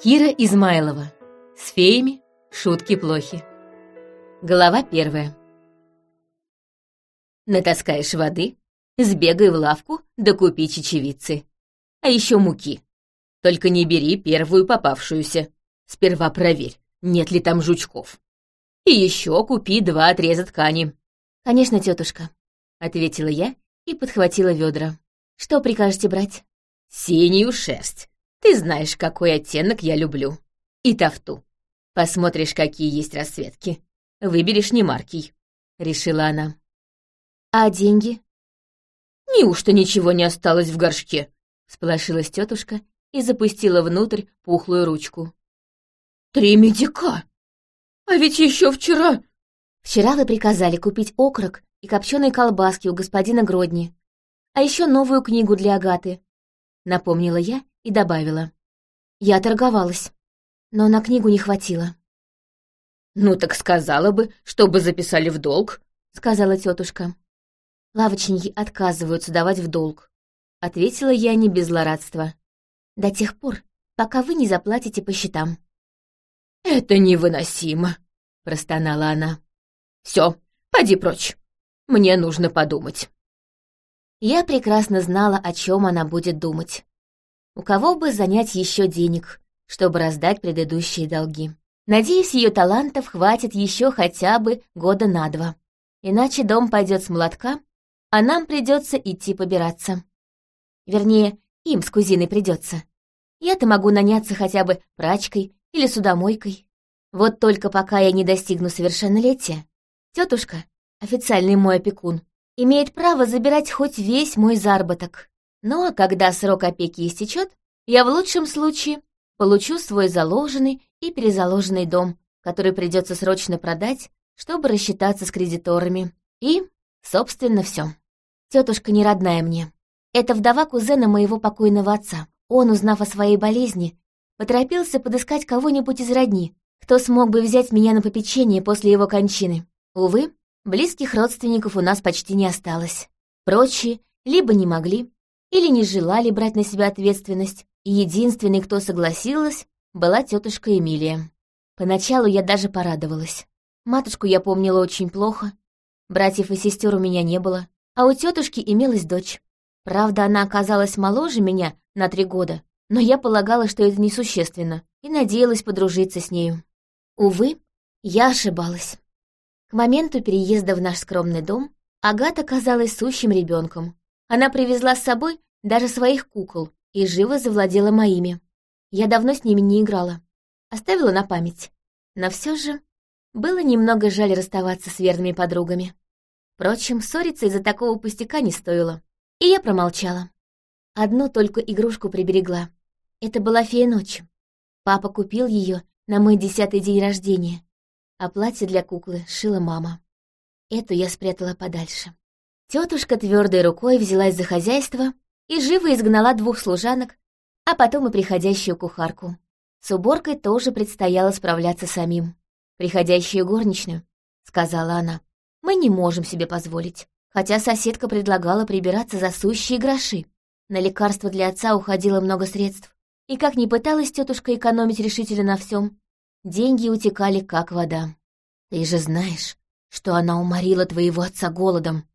Кира Измайлова. С феями шутки плохи. Глава первая. Натаскаешь воды, сбегай в лавку, да купи чечевицы. А еще муки. Только не бери первую попавшуюся. Сперва проверь, нет ли там жучков. И еще купи два отреза ткани. «Конечно, тетушка», — ответила я и подхватила ведра. «Что прикажете брать?» «Синюю шерсть, ты знаешь, какой оттенок я люблю. И тафту. Посмотришь, какие есть расцветки. Выберешь немаркий», — решила она. «А деньги?» «Неужто ничего не осталось в горшке?» — сполошилась тетушка и запустила внутрь пухлую ручку. «Три медика! А ведь еще вчера...» «Вчера вы приказали купить окорок и копченые колбаски у господина Гродни, а еще новую книгу для Агаты», — напомнила я и добавила. Я торговалась, но на книгу не хватило. «Ну так сказала бы, чтобы записали в долг», — сказала тетушка. «Лавочники отказываются давать в долг», — ответила я не без злорадства. «До тех пор, пока вы не заплатите по счетам». «Это невыносимо», — простонала она. «Все, поди прочь. Мне нужно подумать». Я прекрасно знала, о чем она будет думать у кого бы занять еще денег, чтобы раздать предыдущие долги. Надеюсь, ее талантов хватит еще хотя бы года на два. Иначе дом пойдет с молотка, а нам придется идти побираться. Вернее, им с кузиной придется. Я-то могу наняться хотя бы прачкой или судомойкой. Вот только пока я не достигну совершеннолетия, тетушка, официальный мой опекун, имеет право забирать хоть весь мой заработок. Ну а когда срок опеки истечет, я в лучшем случае получу свой заложенный и перезаложенный дом, который придется срочно продать, чтобы рассчитаться с кредиторами. И, собственно, все. Тетушка не родная мне. Это вдова кузена моего покойного отца. Он, узнав о своей болезни, поторопился подыскать кого-нибудь из родни, кто смог бы взять меня на попечение после его кончины. Увы, близких родственников у нас почти не осталось. Прочие либо не могли, или не желали брать на себя ответственность, и единственной, кто согласилась, была тетушка Эмилия. Поначалу я даже порадовалась. Матушку я помнила очень плохо, братьев и сестер у меня не было, а у тетушки имелась дочь. Правда, она оказалась моложе меня на три года, но я полагала, что это несущественно, и надеялась подружиться с нею. Увы, я ошибалась. К моменту переезда в наш скромный дом Агата казалась сущим ребенком, она привезла с собой даже своих кукол и живо завладела моими. Я давно с ними не играла. Оставила на память. Но все же было немного жаль расставаться с верными подругами. Впрочем, ссориться из-за такого пустяка не стоило. И я промолчала. Одну только игрушку приберегла. Это была фея ночи. Папа купил ее на мой десятый день рождения, а платье для куклы шила мама. Эту я спрятала подальше. Тетушка твердой рукой взялась за хозяйство и живо изгнала двух служанок, а потом и приходящую кухарку. С уборкой тоже предстояло справляться самим. «Приходящую горничную», — сказала она, — «мы не можем себе позволить, хотя соседка предлагала прибираться за сущие гроши. На лекарства для отца уходило много средств, и как ни пыталась тетушка экономить решительно на всем, деньги утекали как вода. Ты же знаешь, что она уморила твоего отца голодом,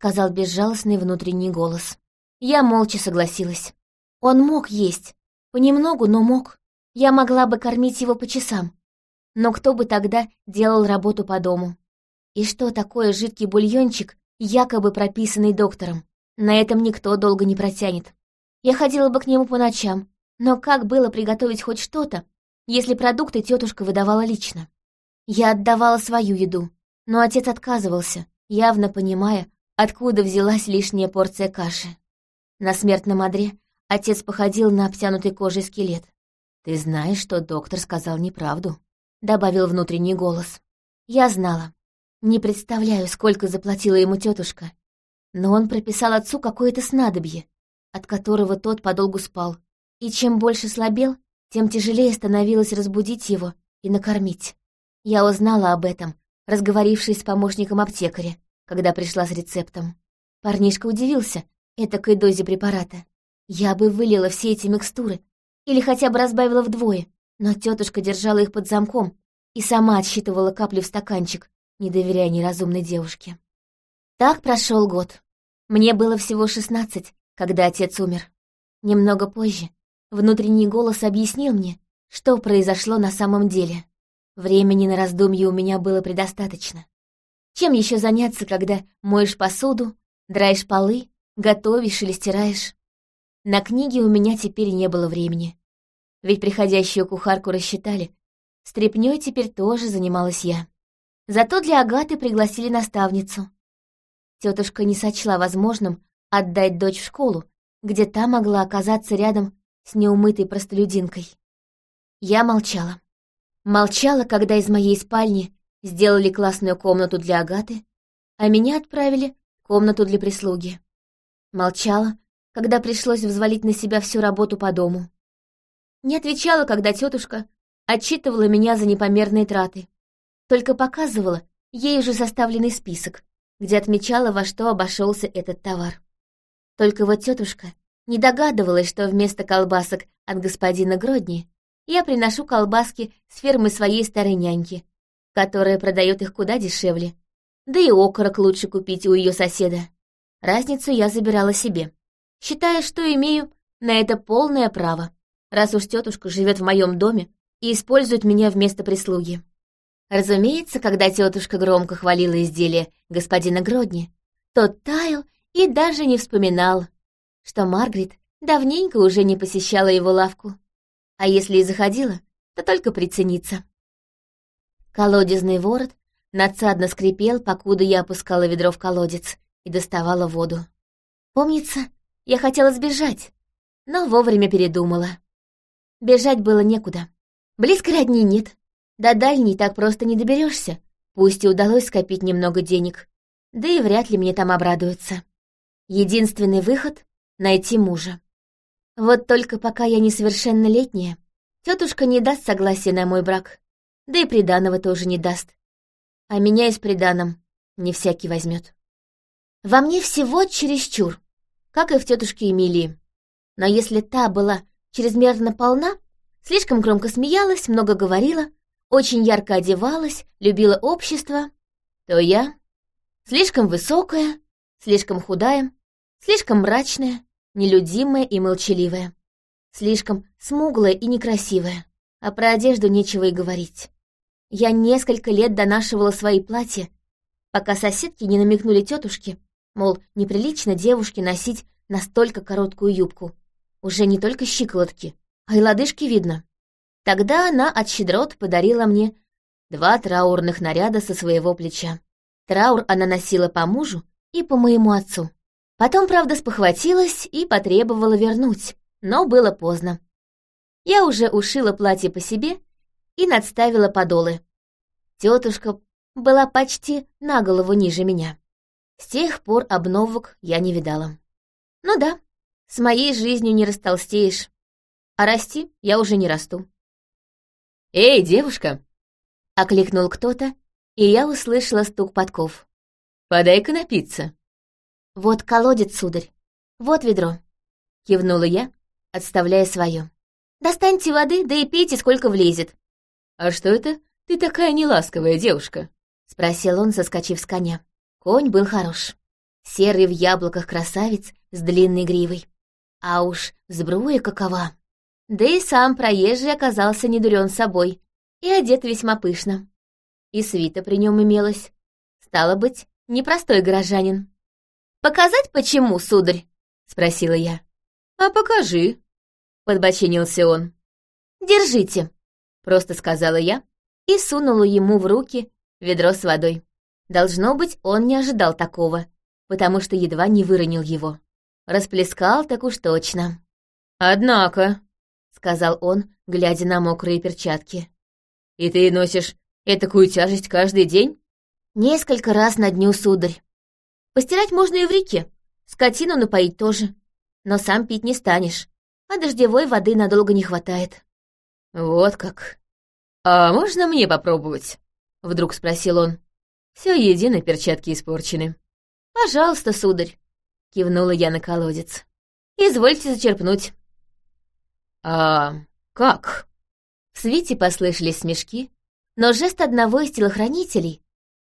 сказал безжалостный внутренний голос. Я молча согласилась. Он мог есть. Понемногу, но мог. Я могла бы кормить его по часам. Но кто бы тогда делал работу по дому? И что такое жидкий бульончик, якобы прописанный доктором? На этом никто долго не протянет. Я ходила бы к нему по ночам, но как было приготовить хоть что-то, если продукты тетушка выдавала лично? Я отдавала свою еду, но отец отказывался, явно понимая, откуда взялась лишняя порция каши. На смертном одре отец походил на обтянутый кожей скелет. «Ты знаешь, что доктор сказал неправду», — добавил внутренний голос. Я знала. Не представляю, сколько заплатила ему тетушка. Но он прописал отцу какое-то снадобье, от которого тот подолгу спал. И чем больше слабел, тем тяжелее становилось разбудить его и накормить. Я узнала об этом, разговорившись с помощником аптекаря, когда пришла с рецептом. Парнишка удивился этакой дозе препарата. Я бы вылила все эти микстуры или хотя бы разбавила вдвое, Но тетушка держала их под замком и сама отсчитывала капли в стаканчик, не доверяя неразумной девушке. Так прошел год. Мне было всего шестнадцать, когда отец умер. Немного позже внутренний голос объяснил мне, что произошло на самом деле. Времени на раздумье у меня было предостаточно. Чем еще заняться, когда моешь посуду, драешь полы, готовишь или стираешь? На книги у меня теперь не было времени. Ведь приходящую кухарку рассчитали. Стрепнёй теперь тоже занималась я. Зато для Агаты пригласили наставницу. Тетушка не сочла возможным отдать дочь в школу, где та могла оказаться рядом с неумытой простолюдинкой. Я молчала. Молчала, когда из моей спальни сделали классную комнату для Агаты, а меня отправили в комнату для прислуги. Молчала, когда пришлось взвалить на себя всю работу по дому. Не отвечала, когда тетушка отчитывала меня за непомерные траты. Только показывала ей уже составленный список, где отмечала, во что обошелся этот товар. Только вот тетушка не догадывалась, что вместо колбасок от господина Гродни я приношу колбаски с фермы своей старой няньки, которая продает их куда дешевле. Да и окорок лучше купить у ее соседа. Разницу я забирала себе, считая, что имею на это полное право, раз уж тетушка живет в моем доме и использует меня вместо прислуги. Разумеется, когда тетушка громко хвалила изделие господина Гродни, тот таял и даже не вспоминал, что Маргарет давненько уже не посещала его лавку. А если и заходила, то только прицениться. Колодезный ворот надсадно скрипел, покуда я опускала ведро в колодец и доставала воду. Помнится, я хотела сбежать, но вовремя передумала. Бежать было некуда. Близко родни нет, до дальней так просто не доберешься, пусть и удалось скопить немного денег, да и вряд ли мне там обрадуются. Единственный выход — найти мужа. Вот только пока я несовершеннолетняя, тетушка не даст согласия на мой брак, да и приданого тоже не даст. А меня и с приданым не всякий возьмет. Во мне всего чересчур, как и в тетушке Эмилии. Но если та была чрезмерно полна, слишком громко смеялась, много говорила, очень ярко одевалась, любила общество, то я слишком высокая, слишком худая, слишком мрачная, нелюдимая и молчаливая, слишком смуглая и некрасивая, а про одежду нечего и говорить. Я несколько лет донашивала свои платья, пока соседки не намекнули тетушке, мол, неприлично девушке носить настолько короткую юбку. Уже не только щиколотки, а и лодыжки видно. Тогда она от щедрот подарила мне два траурных наряда со своего плеча. Траур она носила по мужу и по моему отцу. Потом, правда, спохватилась и потребовала вернуть, но было поздно. Я уже ушила платье по себе и надставила подолы. Тетушка была почти на голову ниже меня. С тех пор обновок я не видала. Ну да, с моей жизнью не растолстеешь, а расти я уже не расту. «Эй, девушка!» — окликнул кто-то, и я услышала стук подков. «Подай-ка напиться». «Вот колодец, сударь, вот ведро», — кивнула я, отставляя свое. «Достаньте воды, да и пейте, сколько влезет». «А что это ты такая неласковая девушка?» — спросил он, соскочив с коня. Конь был хорош. Серый в яблоках красавец с длинной гривой. А уж сбруя какова! Да и сам проезжий оказался недурен собой и одет весьма пышно. И свита при нем имелась. Стало быть, непростой горожанин. «Показать, почему, сударь?» — спросила я. «А покажи», — подбочинился он. «Держите», — просто сказала я и сунула ему в руки ведро с водой. Должно быть, он не ожидал такого, потому что едва не выронил его. Расплескал так уж точно. «Однако», — сказал он, глядя на мокрые перчатки. «И ты носишь этакую тяжесть каждый день?» «Несколько раз на дню, сударь. Постирать можно и в реке, скотину напоить тоже. Но сам пить не станешь, а дождевой воды надолго не хватает». «Вот как. А можно мне попробовать?» — вдруг спросил он. Все едино перчатки испорчены. «Пожалуйста, сударь», — кивнула я на колодец. «Извольте зачерпнуть». «А как?» — В свете послышались смешки, но жест одного из телохранителей,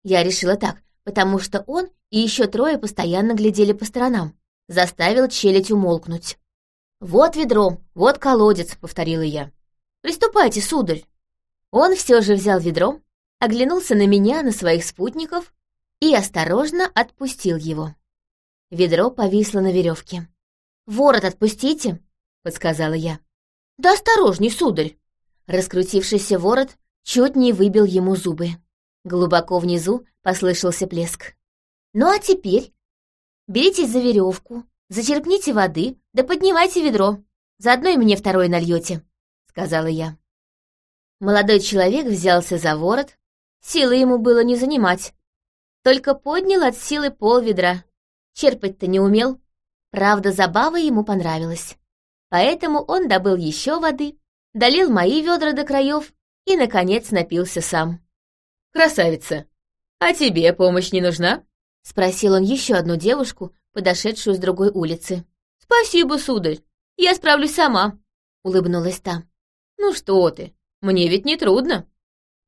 я решила так, потому что он и еще трое постоянно глядели по сторонам, заставил челядь умолкнуть. «Вот ведро, вот колодец», — повторила я. «Приступайте, сударь». Он все же взял ведро, оглянулся на меня, на своих спутников и осторожно отпустил его. Ведро повисло на веревке. «Ворот отпустите», — подсказала я. «Да осторожней, сударь!» Раскрутившийся ворот чуть не выбил ему зубы. Глубоко внизу послышался плеск. «Ну а теперь беритесь за веревку, зачерпните воды, да поднимайте ведро. Заодно и мне второе нальете», — сказала я. Молодой человек взялся за ворот, силы ему было не занимать. Только поднял от силы пол ведра. Черпать-то не умел. Правда, забава ему понравилась. Поэтому он добыл еще воды, долил мои ведра до краев и, наконец, напился сам. «Красавица, а тебе помощь не нужна?» — спросил он еще одну девушку, подошедшую с другой улицы. «Спасибо, сударь, я справлюсь сама», — улыбнулась та. «Ну что ты, мне ведь не трудно».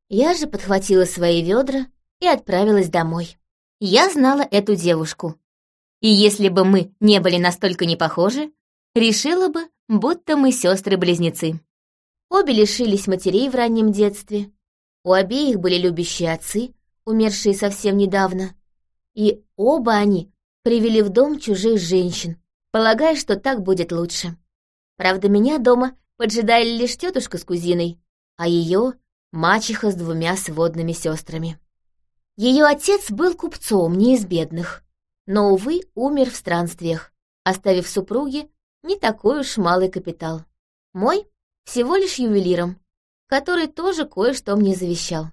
Я же подхватила свои ведра и отправилась домой. Я знала эту девушку. И если бы мы не были настолько не похожи, решила бы, будто мы сестры-близнецы. Обе лишились матерей в раннем детстве. У обеих были любящие отцы, умершие совсем недавно. И оба они привели в дом чужих женщин, полагая, что так будет лучше. Правда, меня дома поджидали лишь тетушка с кузиной, а ее мачеха с двумя сводными сестрами. Ее отец был купцом, не из бедных, но, увы, умер в странствиях, оставив супруге не такой уж малый капитал. Мой всего лишь ювелиром, который тоже кое-что мне завещал.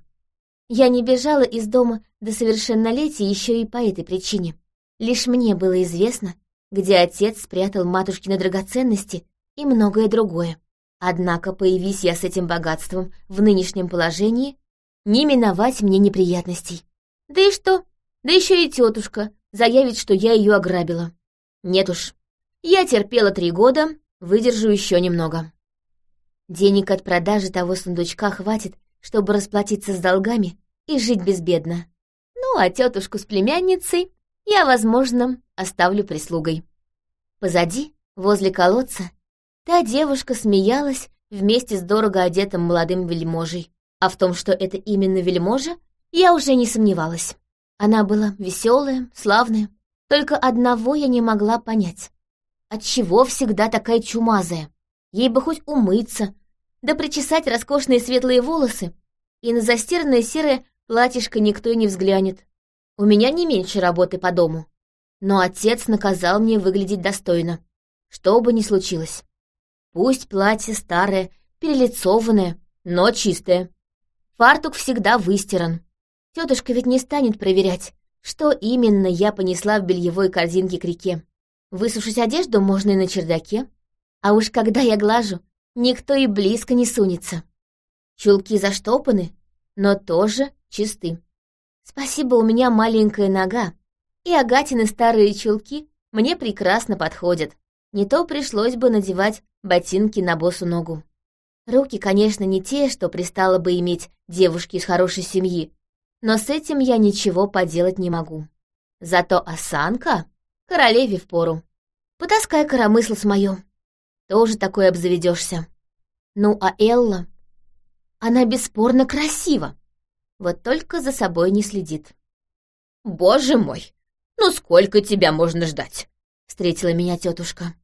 Я не бежала из дома до совершеннолетия еще и по этой причине. Лишь мне было известно, где отец спрятал матушкины драгоценности и многое другое. Однако, появись я с этим богатством в нынешнем положении, не миновать мне неприятностей. Да и что? Да еще и тетушка заявит, что я ее ограбила. Нет уж, я терпела три года, выдержу еще немного. Денег от продажи того сундучка хватит, чтобы расплатиться с долгами и жить безбедно. Ну, а тетушку с племянницей я, возможно, оставлю прислугой. Позади, возле колодца, та девушка смеялась вместе с дорого одетым молодым вельможей. А в том, что это именно вельможа, я уже не сомневалась. Она была веселая, славная. Только одного я не могла понять. Отчего всегда такая чумазая? Ей бы хоть умыться, да причесать роскошные светлые волосы, и на застиранное серое платьишко никто и не взглянет. У меня не меньше работы по дому. Но отец наказал мне выглядеть достойно, что бы ни случилось. Пусть платье старое, перелицованное, но чистое. Фартук всегда выстиран. Тетушка ведь не станет проверять, что именно я понесла в бельевой корзинке к реке. Высушить одежду можно и на чердаке, а уж когда я глажу, никто и близко не сунется. Чулки заштопаны, но тоже чисты. Спасибо, у меня маленькая нога, и Агатины старые чулки мне прекрасно подходят. Не то пришлось бы надевать ботинки на босу ногу. Руки, конечно, не те, что пристало бы иметь девушке из хорошей семьи, но с этим я ничего поделать не могу. Зато осанка королеве впору. Потаскай коромысл с моё тоже такой обзаведешься. Ну, а Элла... Она бесспорно красива, вот только за собой не следит. «Боже мой! Ну сколько тебя можно ждать?» — встретила меня тетушка.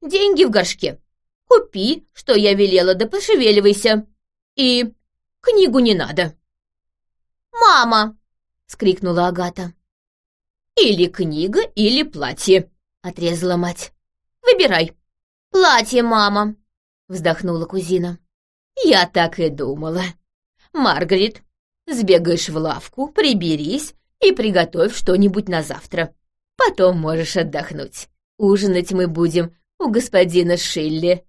«Деньги в горшке. Купи, что я велела, да пошевеливайся. И книгу не надо». «Мама!» — скрикнула Агата. «Или книга, или платье», — отрезала мать. «Выбирай». «Платье, мама!» — вздохнула кузина. «Я так и думала. Маргарет, сбегаешь в лавку, приберись и приготовь что-нибудь на завтра. Потом можешь отдохнуть. Ужинать мы будем у господина Шилли.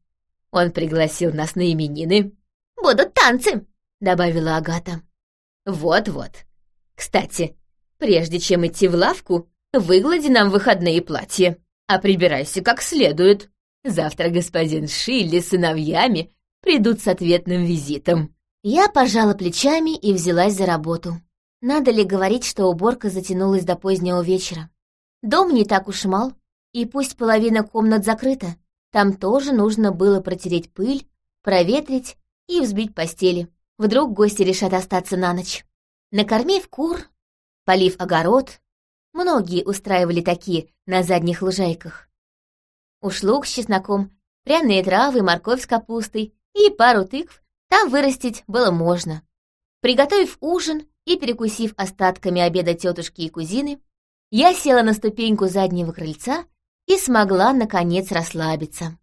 Он пригласил нас на именины». «Будут танцы!» — добавила Агата. «Вот-вот. Кстати, прежде чем идти в лавку, выглади нам выходные платья, а прибирайся как следует». Завтра господин Шилли с сыновьями придут с ответным визитом. Я пожала плечами и взялась за работу. Надо ли говорить, что уборка затянулась до позднего вечера? Дом не так уж мал, и пусть половина комнат закрыта, там тоже нужно было протереть пыль, проветрить и взбить постели. Вдруг гости решат остаться на ночь. Накормив кур, полив огород, многие устраивали такие на задних лужайках. Уж лук с чесноком, пряные травы, морковь с капустой и пару тыкв там вырастить было можно. Приготовив ужин и перекусив остатками обеда тетушки и кузины, я села на ступеньку заднего крыльца и смогла, наконец, расслабиться.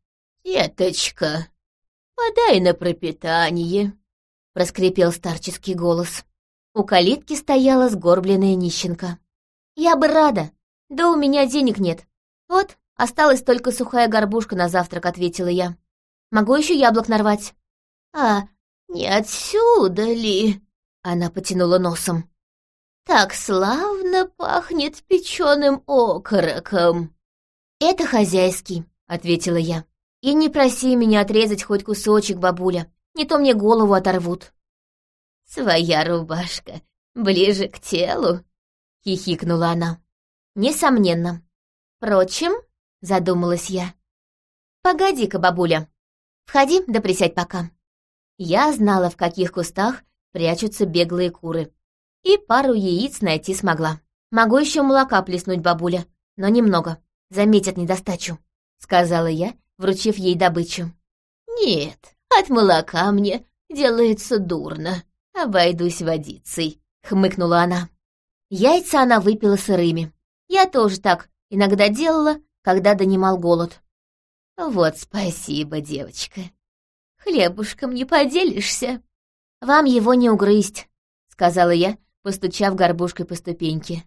«Деточка, подай на пропитание», — проскрипел старческий голос. У калитки стояла сгорбленная нищенка. «Я бы рада, да у меня денег нет. Вот, осталась только сухая горбушка на завтрак», — ответила я. «Могу еще яблок нарвать». «А не отсюда ли?» — она потянула носом. «Так славно пахнет печеным окороком». «Это хозяйский», — ответила я. «И не проси меня отрезать хоть кусочек, бабуля, не то мне голову оторвут». «Своя рубашка ближе к телу», — хихикнула она. «Несомненно. Впрочем», — задумалась я. «Погоди-ка, бабуля. Входи да присядь пока». Я знала, в каких кустах прячутся беглые куры, и пару яиц найти смогла. Могу еще молока плеснуть, бабуля, но немного заметят недостачу», — сказала я, вручив ей добычу. «Нет, от молока мне делается дурно. Обойдусь водицей», — хмыкнула она. Яйца она выпила сырыми. Я тоже так иногда делала, когда донимал голод. «Вот спасибо, девочка. Хлебушком не поделишься?» «Вам его не угрызть», — сказала я, постучав горбушкой по ступеньке.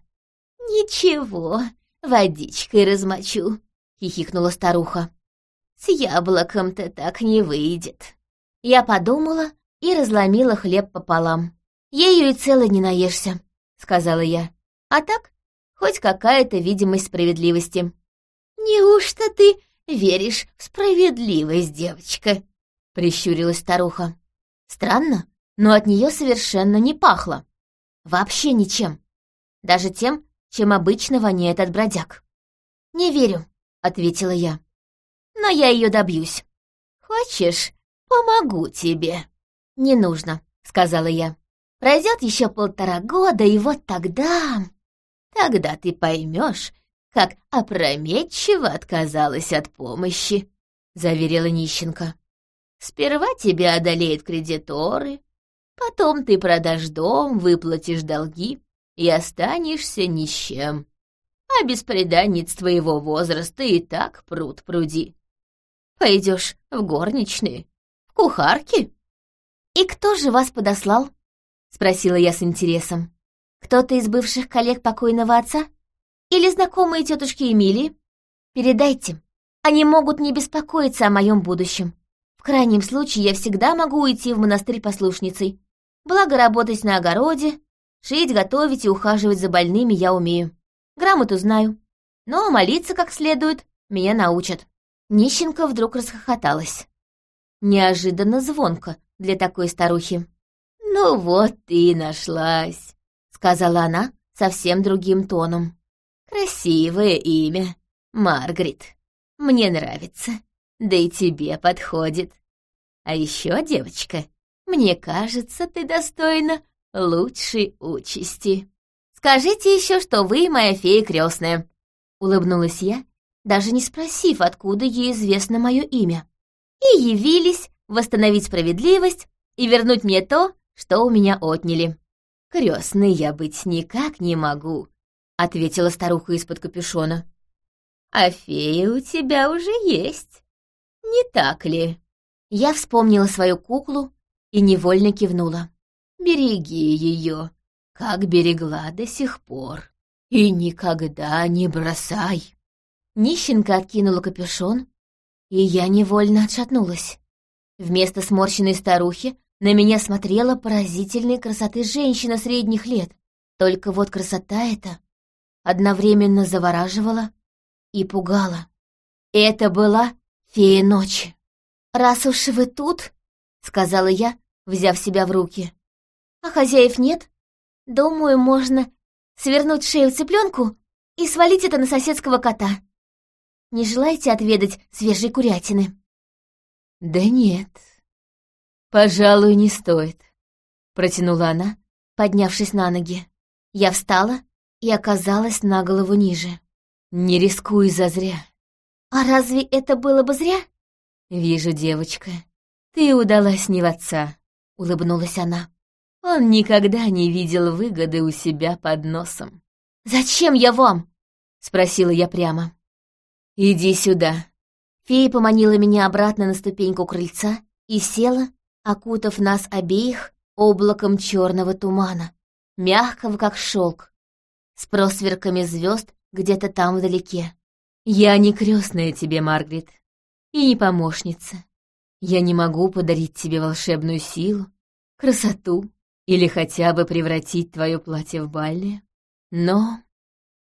«Ничего, водичкой размочу», — хихикнула старуха. «С яблоком-то так не выйдет». Я подумала и разломила хлеб пополам. «Ею и целой не наешься», — сказала я. «А так, хоть какая-то видимость справедливости». «Неужто ты веришь в справедливость, девочка?» — прищурилась старуха. Странно, но от нее совершенно не пахло. Вообще ничем. Даже тем, чем обычно воняет от бродяг. «Не верю», — ответила я. «Но я ее добьюсь». «Хочешь, помогу тебе?» «Не нужно», — сказала я. «Пройдет еще полтора года, и вот тогда...» «Тогда ты поймешь, как опрометчиво отказалась от помощи», — заверила нищенка. «Сперва тебя одолеют кредиторы, потом ты продашь дом, выплатишь долги, и останешься ни с чем. А беспреданниц твоего возраста и так пруд пруди. Пойдешь в горничные, в кухарки. «И кто же вас подослал?» — спросила я с интересом. «Кто-то из бывших коллег покойного отца? Или знакомые тетушки Эмилии? Передайте. Они могут не беспокоиться о моем будущем. В крайнем случае я всегда могу уйти в монастырь послушницей. Благо работать на огороде, Шить, готовить и ухаживать за больными я умею. Грамоту знаю. Но молиться как следует меня научат. Нищенка вдруг расхохоталась. Неожиданно звонко для такой старухи. «Ну вот и нашлась», — сказала она совсем другим тоном. «Красивое имя, Маргарет. Мне нравится, да и тебе подходит. А еще, девочка, мне кажется, ты достойна лучшей участи. Скажите еще, что вы моя фея крестная, улыбнулась я, даже не спросив, откуда ей известно мое имя. И явились восстановить справедливость и вернуть мне то, что у меня отняли. Крестной я быть никак не могу, ответила старуха из-под капюшона. А фея у тебя уже есть, не так ли? Я вспомнила свою куклу и невольно кивнула. Береги ее, как берегла до сих пор, и никогда не бросай. Нищенка откинула капюшон, и я невольно отшатнулась. Вместо сморщенной старухи на меня смотрела поразительной красоты женщина средних лет. Только вот красота эта одновременно завораживала и пугала. Это была фея ночи. «Раз уж вы тут, сказала я, взяв себя в руки. «А хозяев нет? Думаю, можно свернуть шею цыпленку и свалить это на соседского кота. Не желаете отведать свежей курятины?» «Да нет, пожалуй, не стоит», — протянула она, поднявшись на ноги. Я встала и оказалась на голову ниже. «Не рискуй зазря». «А разве это было бы зря?» «Вижу, девочка, ты удалась не в отца», — улыбнулась она. «Он никогда не видел выгоды у себя под носом». «Зачем я вам?» — спросила я прямо. «Иди сюда». Фея поманила меня обратно на ступеньку крыльца и села, окутав нас обеих облаком черного тумана, мягкого, как шелк, с просверками звезд где-то там вдалеке. «Я не крестная тебе, Маргарет, и не помощница. Я не могу подарить тебе волшебную силу, красоту или хотя бы превратить твое платье в бальное. Но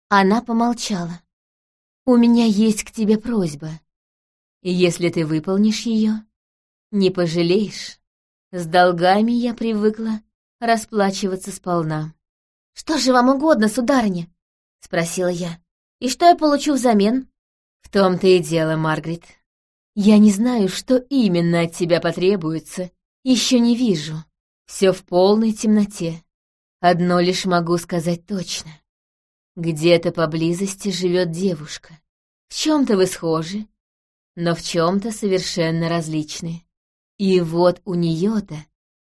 она помолчала. У меня есть к тебе просьба. И если ты выполнишь ее, не пожалеешь. С долгами я привыкла расплачиваться сполна. «Что же вам угодно, сударыня?» — спросила я. «И что я получу взамен?» «В том-то и дело, Маргарет. Я не знаю, что именно от тебя потребуется, еще не вижу. Все в полной темноте. Одно лишь могу сказать точно. Где-то поблизости живет девушка. В чем-то вы схожи, но в чем-то совершенно различны. И вот у нее-то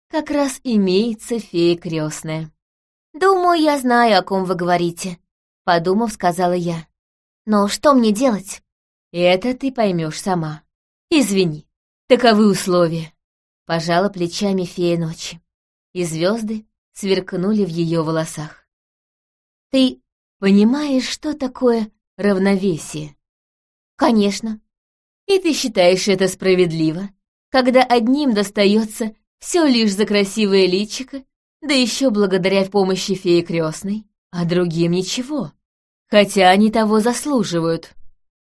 как раз имеется фея крестная. «Думаю, я знаю, о ком вы говорите», — подумав, сказала я. «Но что мне делать?» «Это ты поймешь сама. Извини, таковы условия», — пожала плечами фея ночи. И звезды сверкнули в ее волосах. «Ты понимаешь, что такое равновесие?» «Конечно». «И ты считаешь это справедливо?» когда одним достается все лишь за красивое личико, да еще благодаря помощи феи крестной, а другим ничего, хотя они того заслуживают.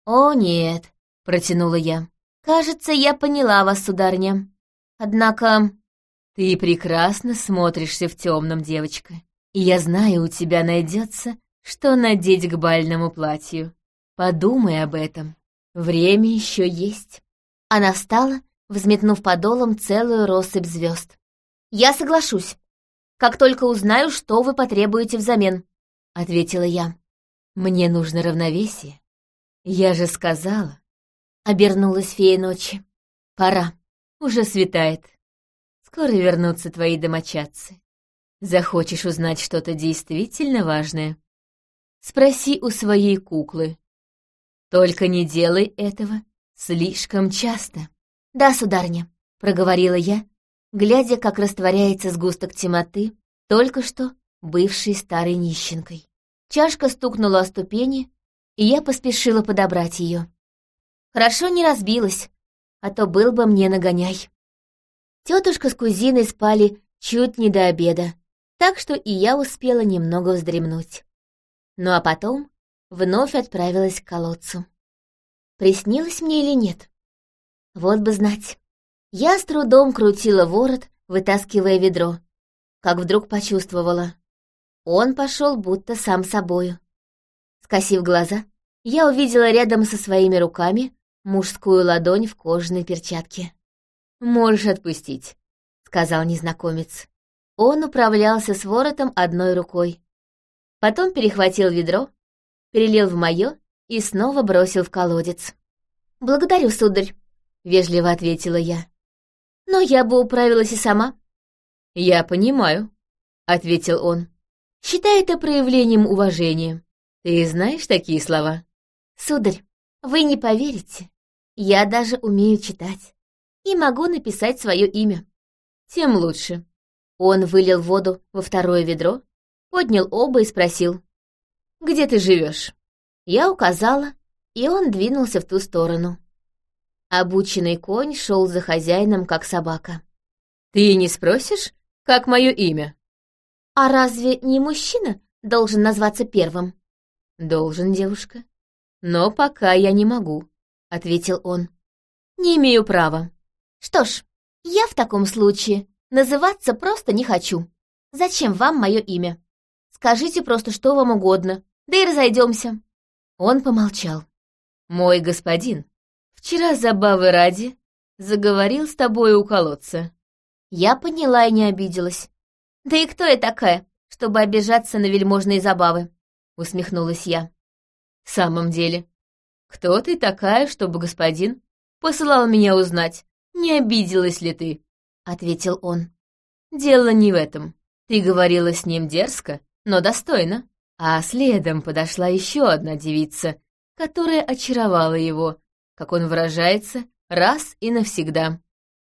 «О, нет», — протянула я. «Кажется, я поняла вас, сударня. Однако...» «Ты прекрасно смотришься в темном, девочка, и я знаю, у тебя найдется, что надеть к бальному платью. Подумай об этом. Время еще есть». Она встала взметнув подолом целую россыпь звезд. «Я соглашусь, как только узнаю, что вы потребуете взамен», — ответила я. «Мне нужно равновесие. Я же сказала». Обернулась фея ночи. «Пора, уже светает. Скоро вернутся твои домочадцы. Захочешь узнать что-то действительно важное? Спроси у своей куклы. Только не делай этого слишком часто». «Да, сударыня», — проговорила я, глядя, как растворяется сгусток темноты, только что бывшей старой нищенкой. Чашка стукнула о ступени, и я поспешила подобрать ее. Хорошо не разбилась, а то был бы мне нагоняй. Тетушка с кузиной спали чуть не до обеда, так что и я успела немного вздремнуть. Ну а потом вновь отправилась к колодцу. Приснилось мне или нет? Вот бы знать. Я с трудом крутила ворот, вытаскивая ведро, как вдруг почувствовала. Он пошел будто сам собою. Скосив глаза, я увидела рядом со своими руками мужскую ладонь в кожаной перчатке. «Можешь отпустить», — сказал незнакомец. Он управлялся с воротом одной рукой. Потом перехватил ведро, перелил в мое и снова бросил в колодец. «Благодарю, сударь», — вежливо ответила я. «Но я бы управилась и сама». «Я понимаю», — ответил он. «Считай это проявлением уважения. Ты знаешь такие слова?» «Сударь, вы не поверите. Я даже умею читать. И могу написать свое имя». «Тем лучше». Он вылил воду во второе ведро, поднял оба и спросил. «Где ты живешь?» Я указала, и он двинулся в ту сторону. Обученный конь шел за хозяином, как собака. «Ты не спросишь, как мое имя?» «А разве не мужчина должен назваться первым?» «Должен, девушка. Но пока я не могу», — ответил он. «Не имею права. Что ж, Я в таком случае называться просто не хочу. Зачем вам мое имя? Скажите просто, что вам угодно, да и разойдемся. Он помолчал. Мой господин, вчера забавы ради заговорил с тобой у колодца. Я поняла и не обиделась. Да и кто я такая, чтобы обижаться на вельможные забавы? Усмехнулась я. В самом деле, кто ты такая, чтобы господин посылал меня узнать, не обиделась ли ты? Ответил он. Дело не в этом. Ты говорила с ним дерзко, но достойно. А следом подошла еще одна девица, которая очаровала его, как он выражается, раз и навсегда.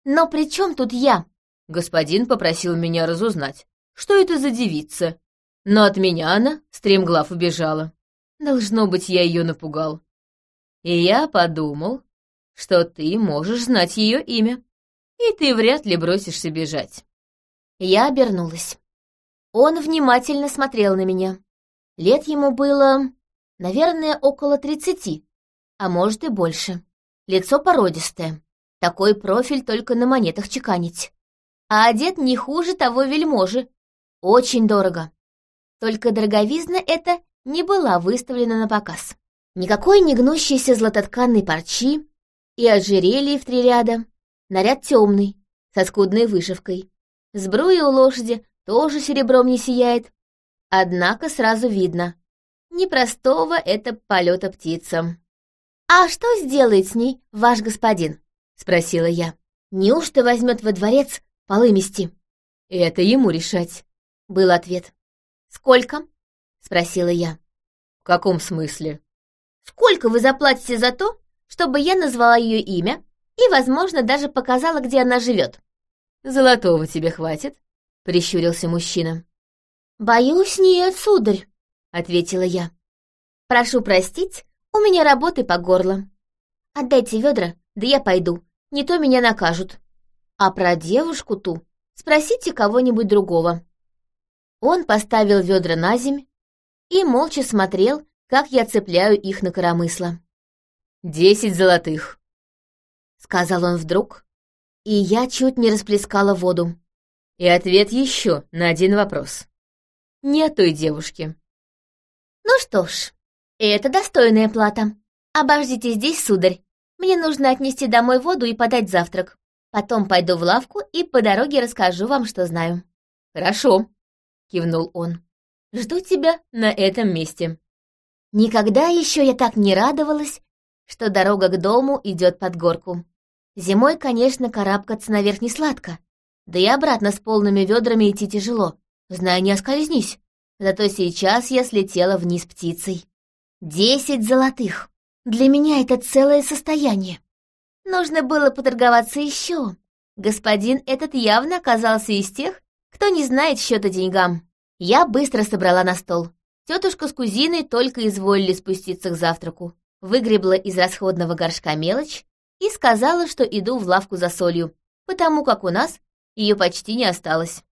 Но при чем тут я? Господин попросил меня разузнать, что это за девица. Но от меня она, стремглав, убежала. Должно быть, я ее напугал. И я подумал, что ты можешь знать ее имя, и ты вряд ли бросишься бежать. Я обернулась. Он внимательно смотрел на меня. Лет ему было, наверное, около тридцати, а может и больше. Лицо породистое. Такой профиль только на монетах чеканить. А одет не хуже того вельможи. Очень дорого. Только дороговизна эта не была выставлена на показ. Никакой не гнущейся златотканной парчи и ожерелье в три ряда. Наряд темный, со скудной вышивкой. Сбруя у лошади тоже серебром не сияет. Однако сразу видно, непростого это полета птица. «А что сделает с ней ваш господин?» — спросила я. «Неужто возьмет во дворец полы мести?» «Это ему решать», — был ответ. «Сколько?» — спросила я. «В каком смысле?» «Сколько вы заплатите за то, чтобы я назвала ее имя и, возможно, даже показала, где она живет?» «Золотого тебе хватит?» — прищурился мужчина. «Боюсь, нет, сударь», — ответила я. «Прошу простить, у меня работы по горло. Отдайте ведра, да я пойду, не то меня накажут. А про девушку ту спросите кого-нибудь другого». Он поставил ведра на земь и молча смотрел, как я цепляю их на коромысло. «Десять золотых», — сказал он вдруг, и я чуть не расплескала воду. И ответ еще на один вопрос. Не той девушке. Ну что ж, это достойная плата. Обождите здесь, сударь. Мне нужно отнести домой воду и подать завтрак. Потом пойду в лавку и по дороге расскажу вам, что знаю. Хорошо, кивнул он. Жду тебя на этом месте. Никогда еще я так не радовалась, что дорога к дому идет под горку. Зимой, конечно, карабкаться наверх не сладко, да и обратно с полными ведрами идти тяжело. Знаю, не оскользнись. Зато сейчас я слетела вниз птицей. Десять золотых. Для меня это целое состояние. Нужно было поторговаться еще. Господин этот явно оказался из тех, кто не знает счета деньгам. Я быстро собрала на стол. Тетушка с кузиной только изволили спуститься к завтраку. Выгребла из расходного горшка мелочь и сказала, что иду в лавку за солью, потому как у нас ее почти не осталось.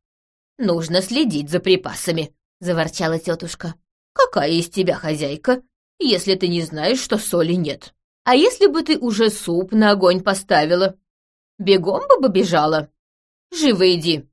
«Нужно следить за припасами», — заворчала тетушка. «Какая из тебя хозяйка, если ты не знаешь, что соли нет? А если бы ты уже суп на огонь поставила? Бегом бы побежала. Живо иди!»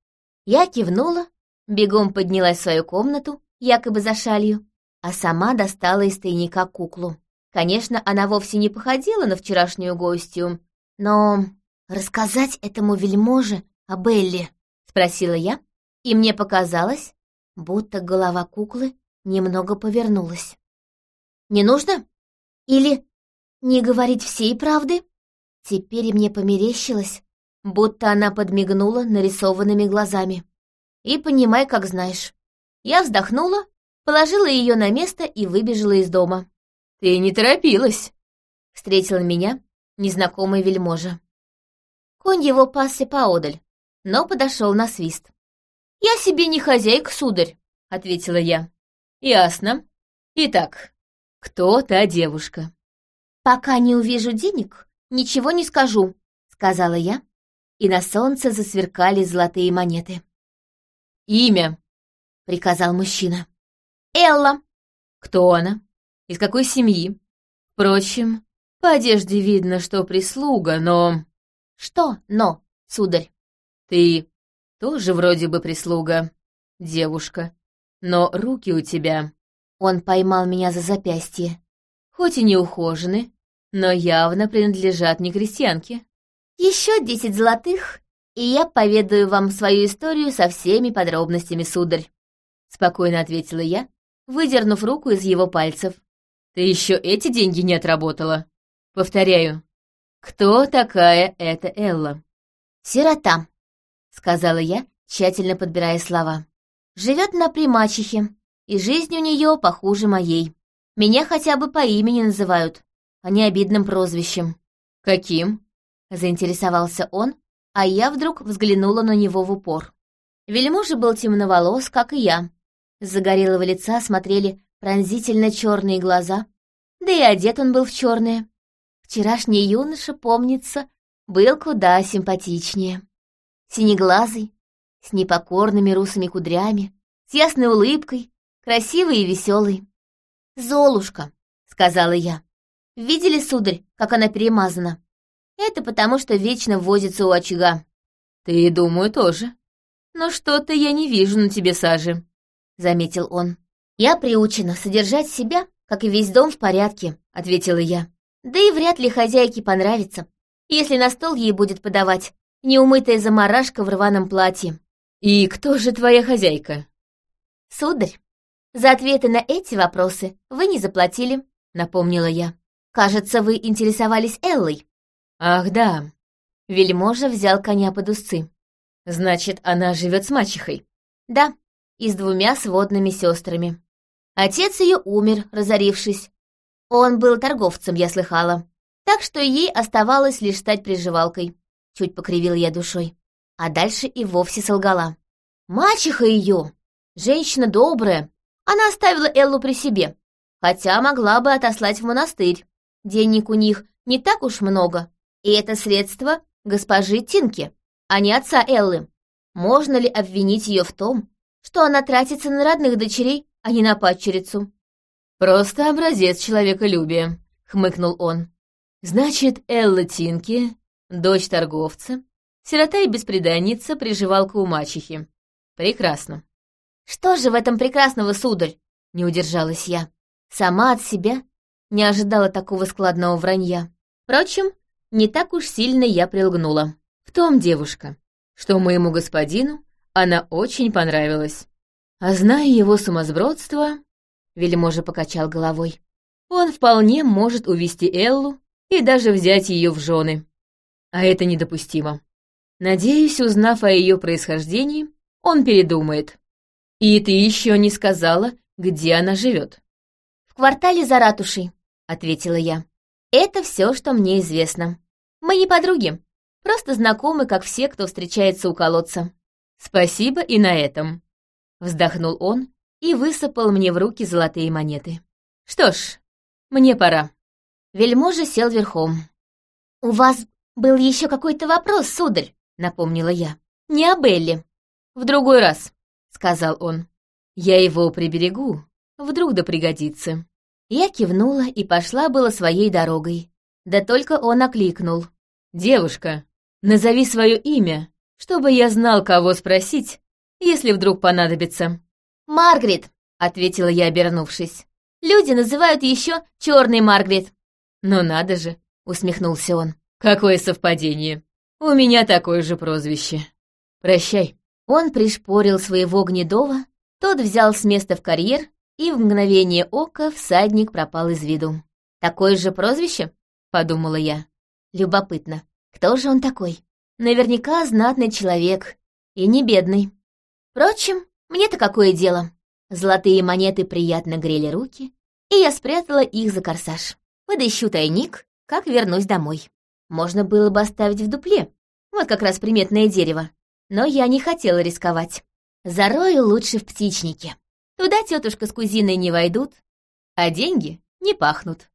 Я кивнула, бегом поднялась в свою комнату, якобы за шалью, а сама достала из тайника куклу. Конечно, она вовсе не походила на вчерашнюю гостью, но рассказать этому вельможе о Белли?» — спросила я, и мне показалось, будто голова куклы немного повернулась. «Не нужно? Или не говорить всей правды?» Теперь мне померещилось, будто она подмигнула нарисованными глазами. И понимай, как знаешь. Я вздохнула, положила ее на место и выбежала из дома. «Ты не торопилась!» — встретил меня незнакомый вельможа. Конь его пасся поодаль, но подошел на свист. «Я себе не хозяйка, сударь», — ответила я. «Ясно. Итак, кто та девушка?» «Пока не увижу денег, ничего не скажу», — сказала я, и на солнце засверкали золотые монеты. «Имя», — приказал мужчина. «Элла». «Кто она? Из какой семьи? Впрочем, по одежде видно, что прислуга, но...» «Что «но», сударь?» Ты тоже вроде бы прислуга, девушка, но руки у тебя...» Он поймал меня за запястье. «Хоть и не ухожены, но явно принадлежат не крестьянке». «Еще десять золотых, и я поведаю вам свою историю со всеми подробностями, сударь», — спокойно ответила я, выдернув руку из его пальцев. «Ты еще эти деньги не отработала? Повторяю, кто такая эта Элла?» «Сирота», — сказала я, тщательно подбирая слова. «Живет на примачехе, и жизнь у нее похуже моей. Меня хотя бы по имени называют, а не обидным прозвищем». «Каким?» — заинтересовался он, а я вдруг взглянула на него в упор. Вельможа был темноволос, как и я. С загорелого лица смотрели пронзительно черные глаза, да и одет он был в черное. Вчерашний юноша, помнится, был куда симпатичнее. Синеглазый, с непокорными русыми кудрями, с ясной улыбкой, красивый и веселый. «Золушка», — сказала я. «Видели, сударь, как она перемазана? Это потому, что вечно возится у очага». «Ты, думаю, тоже. Но что-то я не вижу на тебе сажи», — заметил он. «Я приучена содержать себя, как и весь дом в порядке», — ответила я. «Да и вряд ли хозяйке понравится, если на стол ей будет подавать неумытая заморашка в рваном платье». «И кто же твоя хозяйка?» «Сударь, за ответы на эти вопросы вы не заплатили», — напомнила я. «Кажется, вы интересовались Эллой». «Ах, да». Вельможа взял коня под узцы. «Значит, она живет с мачехой?» «Да, и с двумя сводными сестрами. Отец ее умер, разорившись. Он был торговцем, я слыхала. Так что ей оставалось лишь стать приживалкой. Чуть покривила я душой. А дальше и вовсе солгала. Мачеха ее! Женщина добрая. Она оставила Эллу при себе. Хотя могла бы отослать в монастырь. Денег у них не так уж много. И это средство госпожи Тинки, а не отца Эллы. Можно ли обвинить ее в том, что она тратится на родных дочерей, а не на падчерицу. «Просто образец человеколюбия», — хмыкнул он. «Значит, Элла Тинки, дочь торговца, сирота и беспреданница, приживалка у мачехи. Прекрасно». «Что же в этом прекрасного, сударь?» — не удержалась я. Сама от себя не ожидала такого складного вранья. Впрочем, не так уж сильно я прилгнула. В том, девушка, что моему господину она очень понравилась. А зная его сумасбродство, вельможа покачал головой, он вполне может увести Эллу и даже взять ее в жены. А это недопустимо. Надеюсь, узнав о ее происхождении, он передумает. И ты еще не сказала, где она живет. В квартале за ратушей, ответила я. Это все, что мне известно. Мы не подруги, просто знакомы, как все, кто встречается у колодца. «Спасибо и на этом», — вздохнул он и высыпал мне в руки золотые монеты. «Что ж, мне пора». Вельможа сел верхом. «У вас был еще какой-то вопрос, сударь», — напомнила я. «Не о Белле». «В другой раз», — сказал он. «Я его приберегу, вдруг да пригодится». Я кивнула и пошла было своей дорогой. Да только он окликнул. «Девушка, назови свое имя, чтобы я знал, кого спросить, если вдруг понадобится». «Маргарет», — ответила я, обернувшись. «Люди называют еще черный Маргарет». «Ну надо же», — усмехнулся он. «Какое совпадение. У меня такое же прозвище. Прощай». Он пришпорил своего гнедова, тот взял с места в карьер, и в мгновение ока всадник пропал из виду. «Такое же прозвище?» — подумала я. «Любопытно, кто же он такой?» Наверняка знатный человек. И не бедный. Впрочем, мне-то какое дело. Золотые монеты приятно грели руки, и я спрятала их за корсаж. Подыщу тайник, как вернусь домой. Можно было бы оставить в дупле. Вот как раз приметное дерево. Но я не хотела рисковать. Зарою лучше в птичнике. Туда тетушка с кузиной не войдут, а деньги не пахнут.